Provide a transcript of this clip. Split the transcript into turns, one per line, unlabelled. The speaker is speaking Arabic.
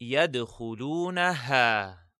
يدخلونها.